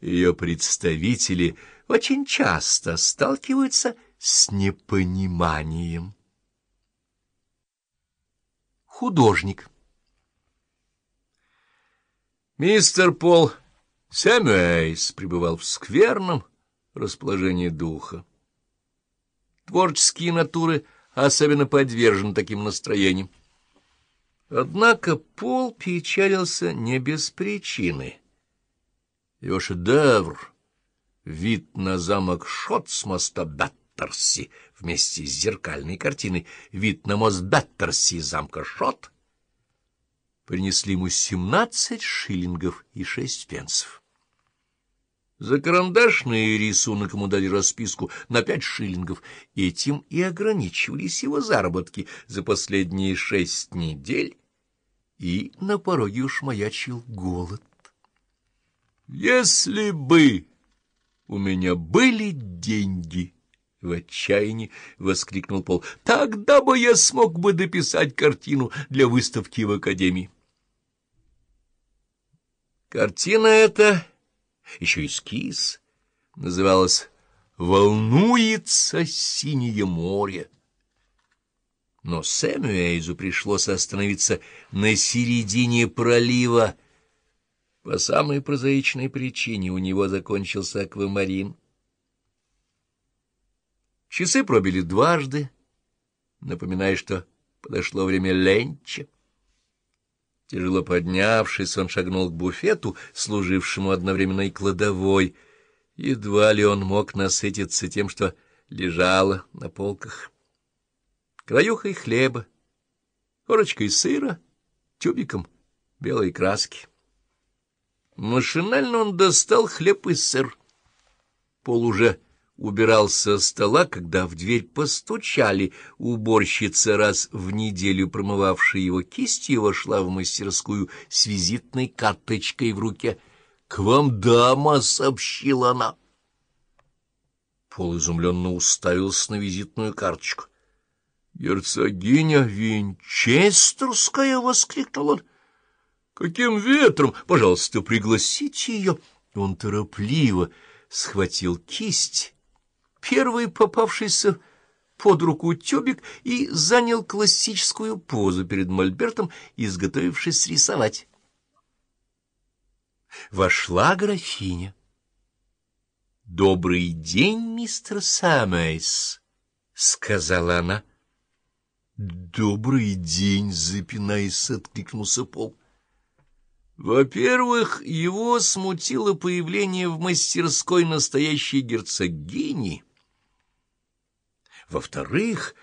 ее представители очень часто сталкиваются с непониманием. Художник Мистер Пол Сэмюэйс пребывал в скверном расположении духа. Творческие натуры особенно подвержены таким настроениям. Однако Пол печалился не без причины. Его шедевр, вид на замок Шот с моста Баттерси вместе с зеркальной картиной «Вид на мост Баттерси замка Шот» принесли ему семнадцать шиллингов и шесть пенсов. За карандашный рисунок ему дали расписку на пять шиллингов. Этим и ограничивались его заработки за последние шесть недель, и на пороге уж маячил голод. «Если бы у меня были деньги!» — в отчаянии воскликнул Пол. «Тогда бы я смог бы дописать картину для выставки в Академии». Картина эта, еще эскиз, называлась «Волнуется синее море». Но Сэмюэйзу пришлось остановиться на середине пролива. По самой прозаичной причине у него закончился аквамарин. Часы пробили дважды, напоминая, что подошло время ленча. Тяжело поднявшись, он шагнул к буфету, служившему одновременно и кладовой. Едва ли он мог насытиться тем, что лежало на полках. Краюхой хлеба, корочкой сыра, тюбиком белой краски. Машинально он достал хлеб и сыр. Пол уже убирался со стола, когда в дверь постучали. Уборщица, раз в неделю промывавшая его кистью, вошла в мастерскую с визитной карточкой в руке. — К вам дама, — сообщила она. Пол изумленно уставился на визитную карточку. — Герцогиня Винчестерская! — воскликнул он. — Каким ветром? Пожалуйста, пригласите ее. Он торопливо схватил кисть первый попавшийся под руку тюбик и занял классическую позу перед мольбертом, изготовившись рисовать. Вошла графиня. — Добрый день, мистер Саммейс, — сказала она. — Добрый день, — запинаясь, откликнулся Пол. Во-первых, его смутило появление в мастерской настоящей герцогини — во-вторых,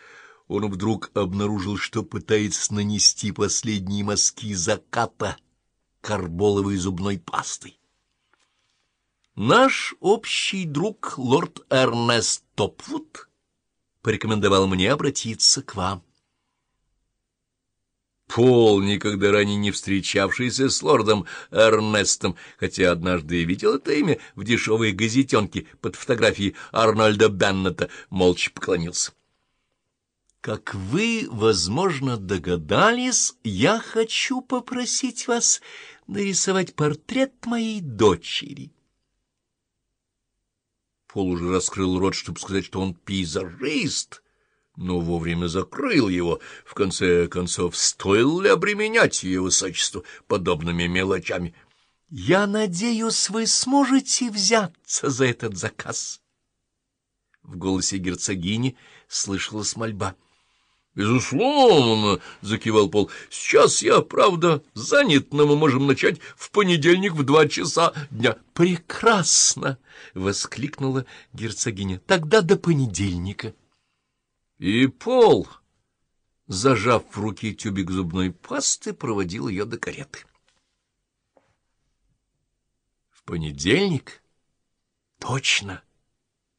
он вдруг обнаружил, что пытается нанести последние мазки заката карболовой зубной пастой. Наш общий друг лорд Эрнест Топвуд порекомендовал мне обратиться к вам. Пол, никогда ранее не встречавшийся с лордом Эрнестом, хотя однажды видел это имя в дешевой газетенке под фотографией Арнольда Беннета, молча поклонился. Как вы, возможно, догадались, я хочу попросить вас нарисовать портрет моей дочери. Пол уже раскрыл рот, чтобы сказать, что он пейзажист — но вовремя закрыл его. В конце концов, стоило ли обременять ее высочество подобными мелочами? — Я надеюсь, вы сможете взяться за этот заказ. В голосе герцогини слышалась мольба. — Безусловно, — закивал Пол, — сейчас я, правда, занят, но мы можем начать в понедельник в два часа дня. — Прекрасно! — воскликнула герцогиня. — Тогда до понедельника. — и Пол, зажав в руке тюбик зубной пасты, проводил ее до кареты. В понедельник, точно,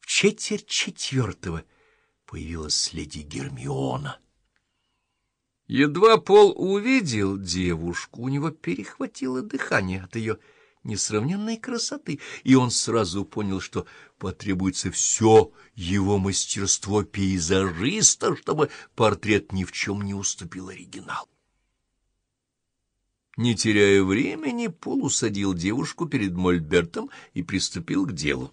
в четверть четвертого, появилась леди Гермиона. Едва Пол увидел девушку, у него перехватило дыхание от ее несравненной красоты, и он сразу понял, что потребуется все его мастерство пейзажиста, чтобы портрет ни в чем не уступил оригинал. Не теряя времени, Пол усадил девушку перед Мольбертом и приступил к делу.